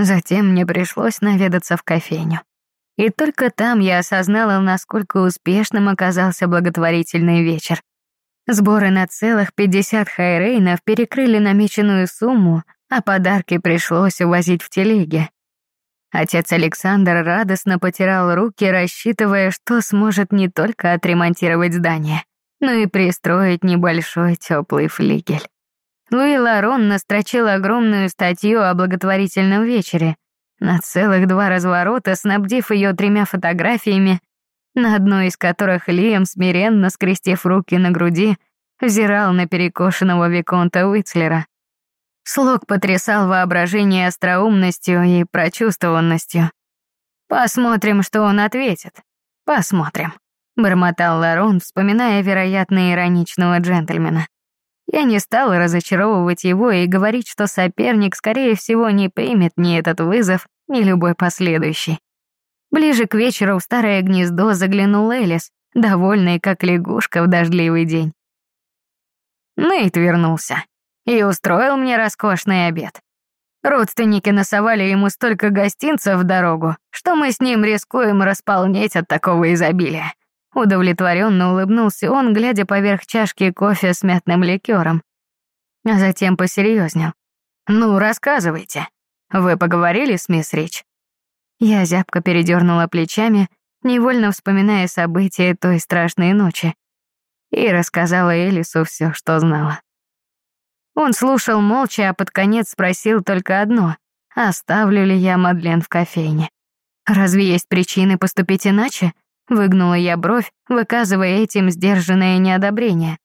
Затем мне пришлось наведаться в кофейню. И только там я осознала, насколько успешным оказался благотворительный вечер. Сборы на целых 50 хайрейнов перекрыли намеченную сумму, а подарки пришлось увозить в телеге. Отец Александр радостно потирал руки, рассчитывая, что сможет не только отремонтировать здание, но и пристроить небольшой теплый флигель. Луи Ларон настрочил огромную статью о благотворительном вечере, на целых два разворота, снабдив ее тремя фотографиями, на одной из которых Лиам, смиренно скрестив руки на груди, взирал на перекошенного Виконта Уитслера. Слог потрясал воображение остроумностью и прочувствованностью. «Посмотрим, что он ответит. Посмотрим», — бормотал Ларон, вспоминая, вероятно, ироничного джентльмена. Я не стала разочаровывать его и говорить, что соперник, скорее всего, не примет ни этот вызов, ни любой последующий. Ближе к вечеру в старое гнездо заглянул Элис, довольный, как лягушка в дождливый день. Нейт вернулся и устроил мне роскошный обед. Родственники насовали ему столько гостинцев в дорогу, что мы с ним рискуем располнеть от такого изобилия. Удовлетворенно улыбнулся он, глядя поверх чашки кофе с мятным ликером. А затем посерьезнел. «Ну, рассказывайте. Вы поговорили с мисс Рич?» Я зябко передернула плечами, невольно вспоминая события той страшной ночи, и рассказала Элису все, что знала. Он слушал молча, а под конец спросил только одно — оставлю ли я Мадлен в кофейне. «Разве есть причины поступить иначе?» Выгнула я бровь, выказывая этим сдержанное неодобрение.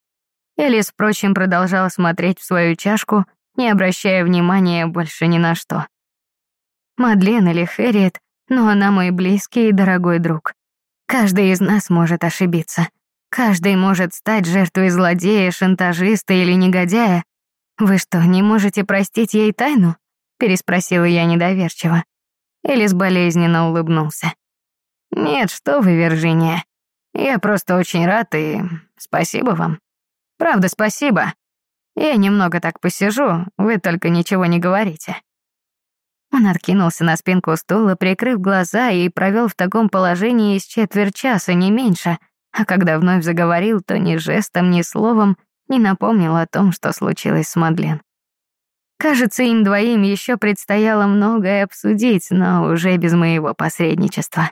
Элис, впрочем, продолжала смотреть в свою чашку, не обращая внимания больше ни на что. Мадлен или Хэрриет, но она мой близкий и дорогой друг. Каждый из нас может ошибиться. Каждый может стать жертвой злодея, шантажиста или негодяя, «Вы что, не можете простить ей тайну?» — переспросила я недоверчиво. Элис болезненно улыбнулся. «Нет, что вы, Виржиния. Я просто очень рад и спасибо вам. Правда, спасибо. Я немного так посижу, вы только ничего не говорите». Он откинулся на спинку стула, прикрыв глаза и провел в таком положении с четверть часа, не меньше, а когда вновь заговорил, то ни жестом, ни словом и напомнил о том, что случилось с Мадлен. Кажется, им двоим еще предстояло многое обсудить, но уже без моего посредничества.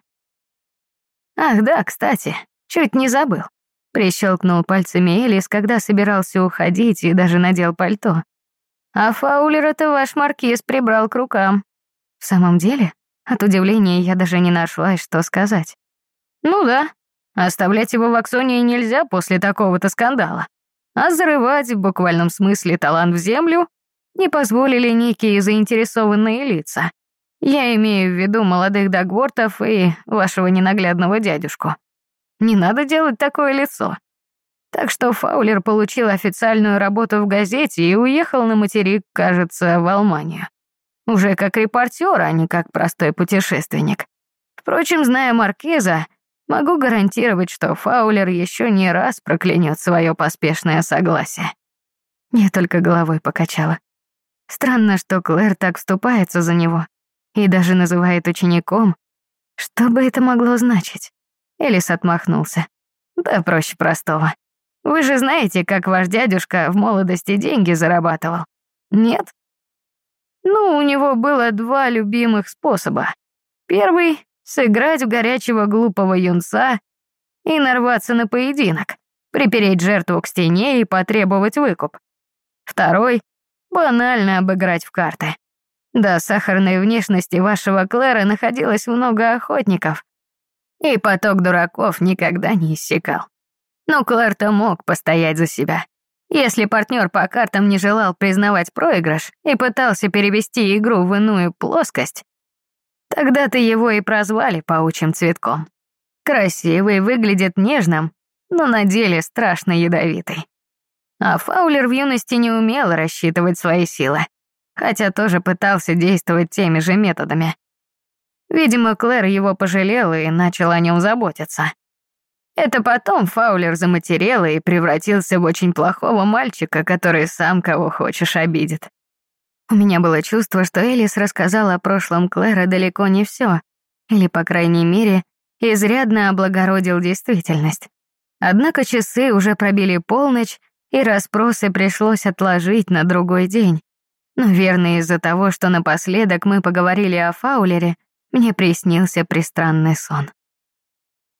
«Ах да, кстати, чуть не забыл», — прищелкнул пальцами Элис, когда собирался уходить и даже надел пальто. «А Фаулера-то ваш маркиз прибрал к рукам». «В самом деле?» От удивления я даже не нашла, что сказать. «Ну да, оставлять его в Аксонии нельзя после такого-то скандала а зарывать в буквальном смысле талант в землю не позволили некие заинтересованные лица. Я имею в виду молодых Дагвортов и вашего ненаглядного дядюшку. Не надо делать такое лицо. Так что Фаулер получил официальную работу в газете и уехал на материк, кажется, в Алманию. Уже как репортер, а не как простой путешественник. Впрочем, зная Маркиза, Могу гарантировать, что Фаулер еще не раз проклянет свое поспешное согласие. Я только головой покачала. Странно, что Клэр так вступается за него и даже называет учеником. Что бы это могло значить? Элис отмахнулся. Да проще простого. Вы же знаете, как ваш дядюшка в молодости деньги зарабатывал. Нет? Ну, у него было два любимых способа. Первый сыграть в горячего глупого юнца и нарваться на поединок, припереть жертву к стене и потребовать выкуп. Второй — банально обыграть в карты. До сахарной внешности вашего Клэра находилось много охотников, и поток дураков никогда не иссякал. Но Клэр-то мог постоять за себя. Если партнер по картам не желал признавать проигрыш и пытался перевести игру в иную плоскость, Тогда-то его и прозвали паучьим цветком. Красивый, выглядит нежным, но на деле страшно ядовитый. А Фаулер в юности не умел рассчитывать свои силы, хотя тоже пытался действовать теми же методами. Видимо, Клэр его пожалела и начал о нем заботиться. Это потом Фаулер заматерел и превратился в очень плохого мальчика, который сам кого хочешь обидит. У меня было чувство, что Элис рассказала о прошлом Клэра далеко не все, или, по крайней мере, изрядно облагородил действительность. Однако часы уже пробили полночь, и расспросы пришлось отложить на другой день. Но верно из-за того, что напоследок мы поговорили о Фаулере, мне приснился пристранный сон.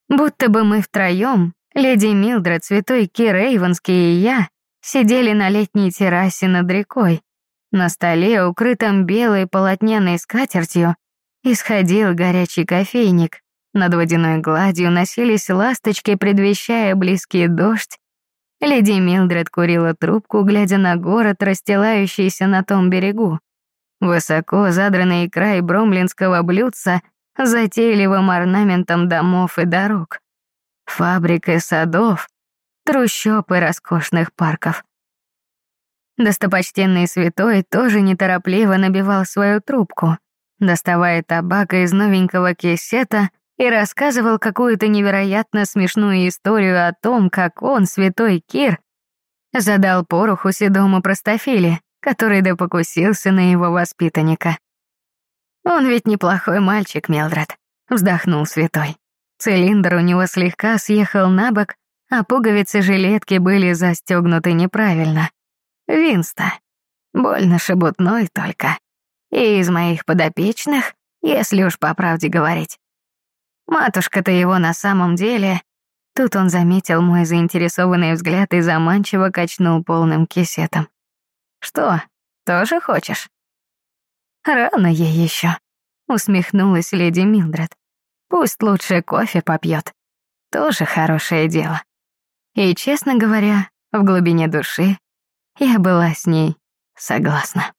Будто бы мы втроем, леди Милдред, святой Кир Эйвонский и я, сидели на летней террасе над рекой. На столе, укрытом белой полотняной скатертью, исходил горячий кофейник. Над водяной гладью носились ласточки, предвещая близкий дождь. Леди Милдред курила трубку, глядя на город, расстилающийся на том берегу. Высоко задранный край бромлинского блюдца затейливым орнаментом домов и дорог. Фабрик и садов, трущоб и роскошных парков. Достопочтенный святой тоже неторопливо набивал свою трубку, доставая табак из новенького кисета и рассказывал какую-то невероятно смешную историю о том, как он, святой Кир, задал пороху седому простофиле, который да на его воспитанника. «Он ведь неплохой мальчик, Мелдред», — вздохнул святой. Цилиндр у него слегка съехал на бок, а пуговицы жилетки были застегнуты неправильно. Винста. Больно шебутной только. И из моих подопечных, если уж по правде говорить. Матушка-то его на самом деле... Тут он заметил мой заинтересованный взгляд и заманчиво качнул полным кисетом. «Что, тоже хочешь?» «Рано ей еще», — усмехнулась леди Милдред. «Пусть лучше кофе попьет. Тоже хорошее дело». И, честно говоря, в глубине души я была с ней согласна.